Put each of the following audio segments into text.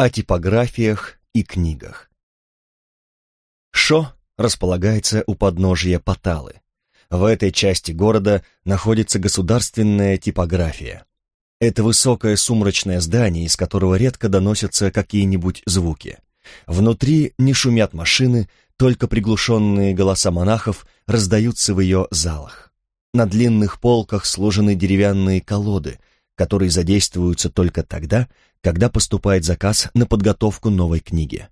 о типографиях и книгах. Шо располагается у подножия Паталы. В этой части города находится государственная типография. Это высокое сумрачное здание, из которого редко доносятся какие-нибудь звуки. Внутри не шумят машины, только приглушенные голоса монахов раздаются в ее залах. На длинных полках сложены деревянные колоды, которые задействуются только тогда, когда поступает заказ на подготовку новой книги.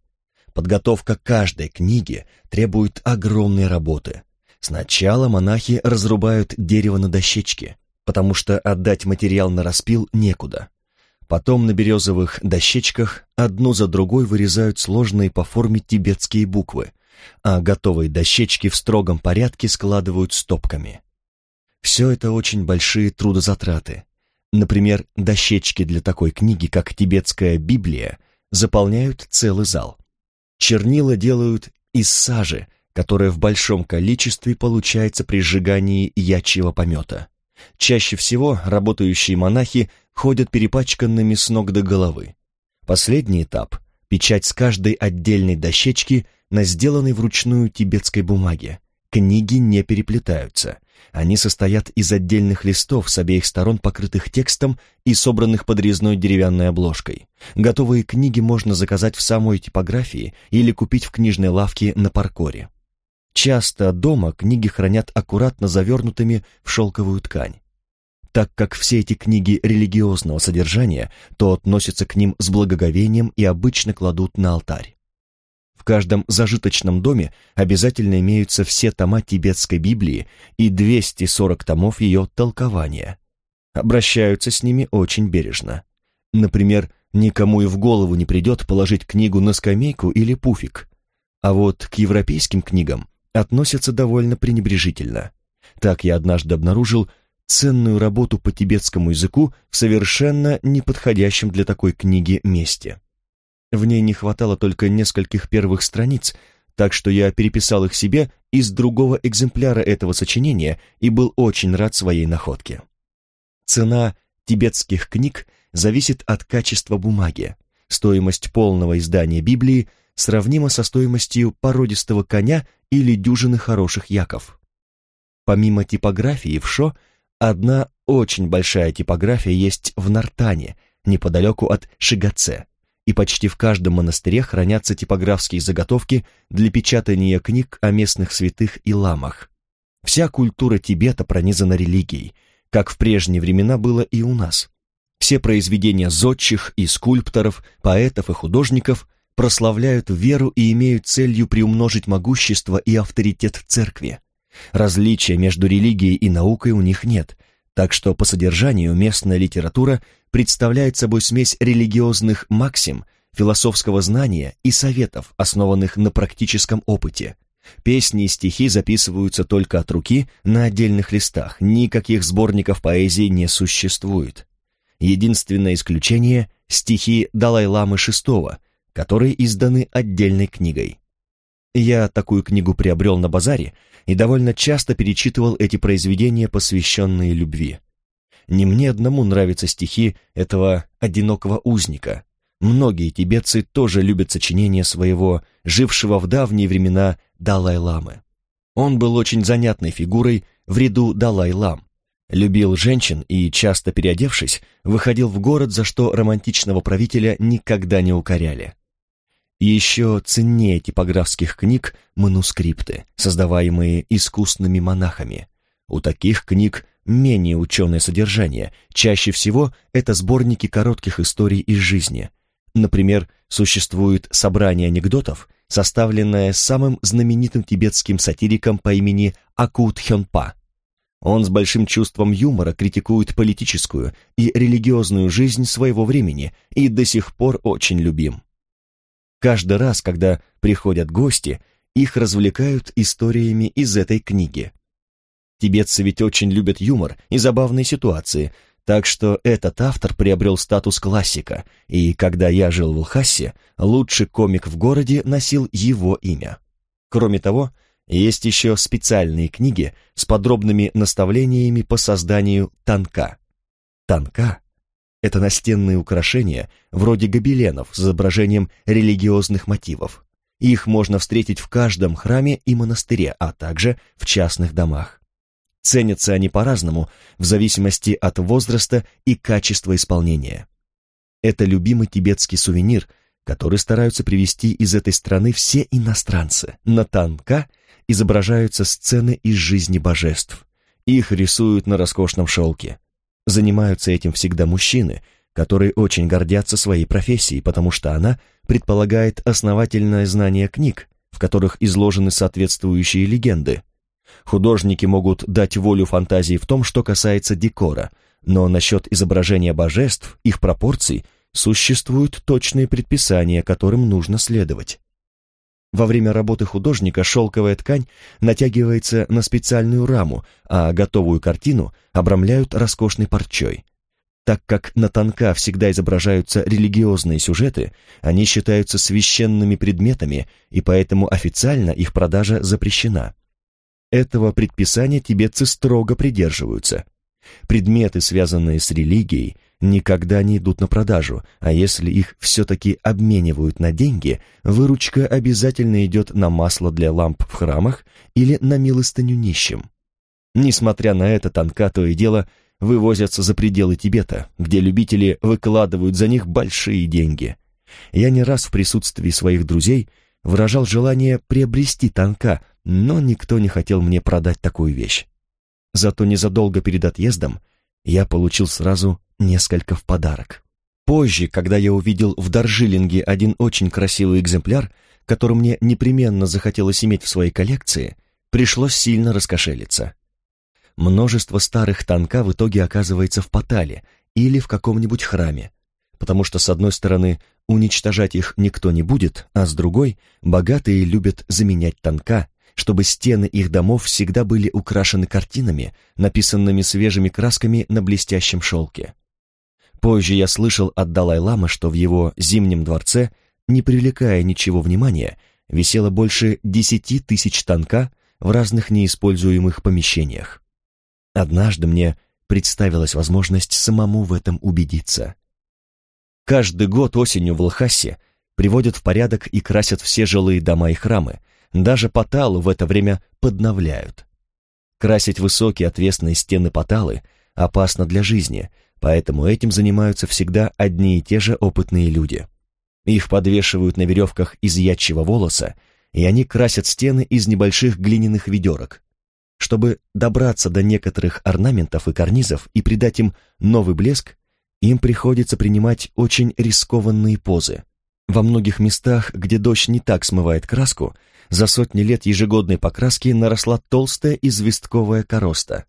Подготовка каждой книги требует огромной работы. Сначала монахи разрубают дерево на дощечки, потому что отдать материал на распил некуда. Потом на березовых дощечках одну за другой вырезают сложные по форме тибетские буквы, а готовые дощечки в строгом порядке складывают стопками. Все это очень большие трудозатраты. Например, дощечки для такой книги, как «Тибетская Библия», заполняют целый зал. Чернила делают из сажи, которая в большом количестве получается при сжигании ячьего помета. Чаще всего работающие монахи ходят перепачканными с ног до головы. Последний этап – печать с каждой отдельной дощечки на сделанной вручную тибетской бумаге. Книги не переплетаются. Они состоят из отдельных листов с обеих сторон, покрытых текстом и собранных подрезной деревянной обложкой. Готовые книги можно заказать в самой типографии или купить в книжной лавке на паркоре. Часто дома книги хранят аккуратно завернутыми в шелковую ткань. Так как все эти книги религиозного содержания, то относятся к ним с благоговением и обычно кладут на алтарь. Каждом зажиточном доме обязательно имеются все тома тибетской Библии и 240 томов ее толкования. Обращаются с ними очень бережно. Например, никому и в голову не придет положить книгу на скамейку или пуфик. А вот к европейским книгам относятся довольно пренебрежительно. Так я однажды обнаружил ценную работу по тибетскому языку в совершенно неподходящем для такой книги месте. В ней не хватало только нескольких первых страниц, так что я переписал их себе из другого экземпляра этого сочинения и был очень рад своей находке. Цена тибетских книг зависит от качества бумаги. Стоимость полного издания Библии сравнима со стоимостью породистого коня или дюжины хороших яков. Помимо типографии в Шо, одна очень большая типография есть в Нартане, неподалеку от Шигаце, и почти в каждом монастыре хранятся типографские заготовки для печатания книг о местных святых и ламах. Вся культура Тибета пронизана религией, как в прежние времена было и у нас. Все произведения зодчих и скульпторов, поэтов и художников прославляют веру и имеют целью приумножить могущество и авторитет церкви. Различия между религией и наукой у них нет, так что по содержанию местная литература представляет собой смесь религиозных максим, философского знания и советов, основанных на практическом опыте. Песни и стихи записываются только от руки на отдельных листах, никаких сборников поэзии не существует. Единственное исключение – стихи Далай-ламы VI, которые изданы отдельной книгой. Я такую книгу приобрел на базаре и довольно часто перечитывал эти произведения, посвященные любви. Не мне одному нравятся стихи этого одинокого узника. Многие тибетцы тоже любят сочинения своего, жившего в давние времена Далай-ламы. Он был очень занятной фигурой в ряду Далай-лам, любил женщин и, часто переодевшись, выходил в город, за что романтичного правителя никогда не укоряли. Еще ценнее типографских книг манускрипты, создаваемые искусными монахами. У таких книг менее ученое содержание, чаще всего это сборники коротких историй из жизни. Например, существует собрание анекдотов, составленное самым знаменитым тибетским сатириком по имени Акут Хёнпа. Он с большим чувством юмора критикует политическую и религиозную жизнь своего времени и до сих пор очень любим. Каждый раз, когда приходят гости, их развлекают историями из этой книги. Тибетцы ведь очень любят юмор и забавные ситуации, так что этот автор приобрел статус классика, и когда я жил в Лхасе, лучший комик в городе носил его имя. Кроме того, есть еще специальные книги с подробными наставлениями по созданию танка. Танка Это настенные украшения, вроде гобеленов с изображением религиозных мотивов. Их можно встретить в каждом храме и монастыре, а также в частных домах. Ценятся они по-разному, в зависимости от возраста и качества исполнения. Это любимый тибетский сувенир, который стараются привезти из этой страны все иностранцы. На танка изображаются сцены из жизни божеств. Их рисуют на роскошном шелке. Занимаются этим всегда мужчины, которые очень гордятся своей профессией, потому что она предполагает основательное знание книг, в которых изложены соответствующие легенды. Художники могут дать волю фантазии в том, что касается декора, но насчет изображения божеств, их пропорций, существуют точные предписания, которым нужно следовать. Во время работы художника шелковая ткань натягивается на специальную раму, а готовую картину обрамляют роскошной парчой. Так как на тонка всегда изображаются религиозные сюжеты, они считаются священными предметами, и поэтому официально их продажа запрещена. Этого предписания тибетцы строго придерживаются. Предметы, связанные с религией, никогда не идут на продажу, а если их все-таки обменивают на деньги, выручка обязательно идет на масло для ламп в храмах или на милостыню нищим. Несмотря на это, танка то и дело вывозятся за пределы Тибета, где любители выкладывают за них большие деньги. Я не раз в присутствии своих друзей выражал желание приобрести танка, но никто не хотел мне продать такую вещь. Зато незадолго перед отъездом я получил сразу несколько в подарок. Позже, когда я увидел в Даржилинге один очень красивый экземпляр, который мне непременно захотелось иметь в своей коллекции, пришлось сильно раскошелиться. Множество старых танка в итоге оказывается в Патале или в каком-нибудь храме, потому что, с одной стороны, уничтожать их никто не будет, а с другой, богатые любят заменять танка чтобы стены их домов всегда были украшены картинами, написанными свежими красками на блестящем шелке. Позже я слышал от Далай-ламы, что в его зимнем дворце, не привлекая ничего внимания, висело больше десяти тысяч танка в разных неиспользуемых помещениях. Однажды мне представилась возможность самому в этом убедиться. Каждый год осенью в Лхасе приводят в порядок и красят все жилые дома и храмы, даже Паталу в это время подновляют. Красить высокие отвесные стены Паталы опасно для жизни, поэтому этим занимаются всегда одни и те же опытные люди. Их подвешивают на веревках из ячьего волоса, и они красят стены из небольших глиняных ведерок. Чтобы добраться до некоторых орнаментов и карнизов и придать им новый блеск, им приходится принимать очень рискованные позы. Во многих местах, где дождь не так смывает краску, за сотни лет ежегодной покраски наросла толстая известковая короста.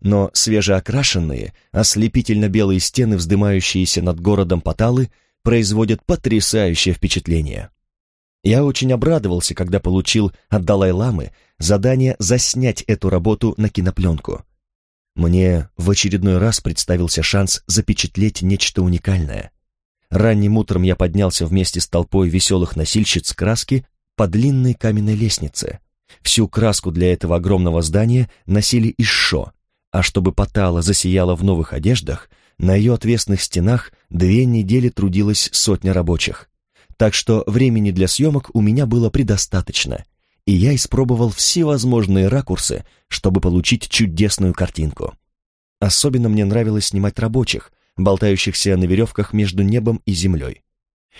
Но свежеокрашенные, ослепительно-белые стены, вздымающиеся над городом Паталы, производят потрясающее впечатление. Я очень обрадовался, когда получил от Далай-ламы задание заснять эту работу на кинопленку. Мне в очередной раз представился шанс запечатлеть нечто уникальное. Ранним утром я поднялся вместе с толпой веселых носильщиц краски по длинной каменной лестнице. Всю краску для этого огромного здания носили из шо, а чтобы Патала засияла в новых одеждах, на ее отвесных стенах две недели трудилась сотня рабочих. Так что времени для съемок у меня было предостаточно, и я испробовал всевозможные ракурсы, чтобы получить чудесную картинку. Особенно мне нравилось снимать рабочих, болтающихся на веревках между небом и землей.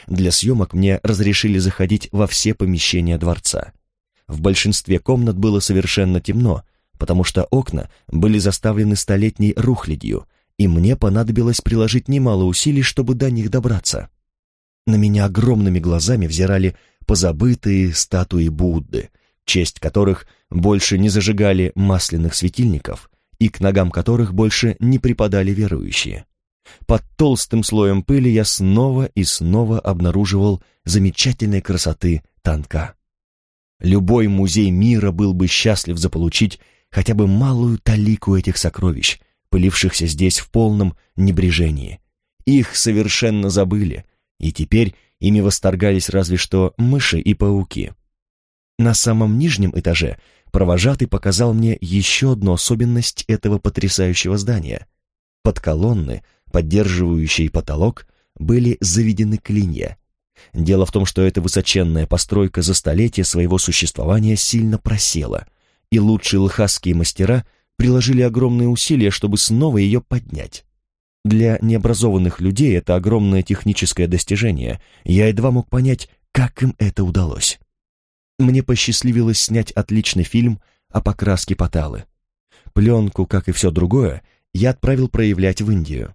Для съемок мне разрешили заходить во все помещения дворца. В большинстве комнат было совершенно темно, потому что окна были заставлены столетней рухлядью, и мне понадобилось приложить немало усилий, чтобы до них добраться. На меня огромными глазами взирали позабытые статуи Будды, честь которых больше не зажигали масляных светильников и к ногам которых больше не припадали верующие. Под толстым слоем пыли я снова и снова обнаруживал замечательной красоты танка. Любой музей мира был бы счастлив заполучить хотя бы малую талику этих сокровищ, пылившихся здесь в полном небрежении. Их совершенно забыли, и теперь ими восторгались разве что мыши и пауки. На самом нижнем этаже провожатый показал мне еще одну особенность этого потрясающего здания. Под колонны поддерживающей потолок, были заведены клинья. Дело в том, что эта высоченная постройка за столетия своего существования сильно просела, и лучшие лхасские мастера приложили огромные усилия, чтобы снова ее поднять. Для необразованных людей это огромное техническое достижение. Я едва мог понять, как им это удалось. Мне посчастливилось снять отличный фильм о покраске Паталы. Пленку, как и все другое, я отправил проявлять в Индию.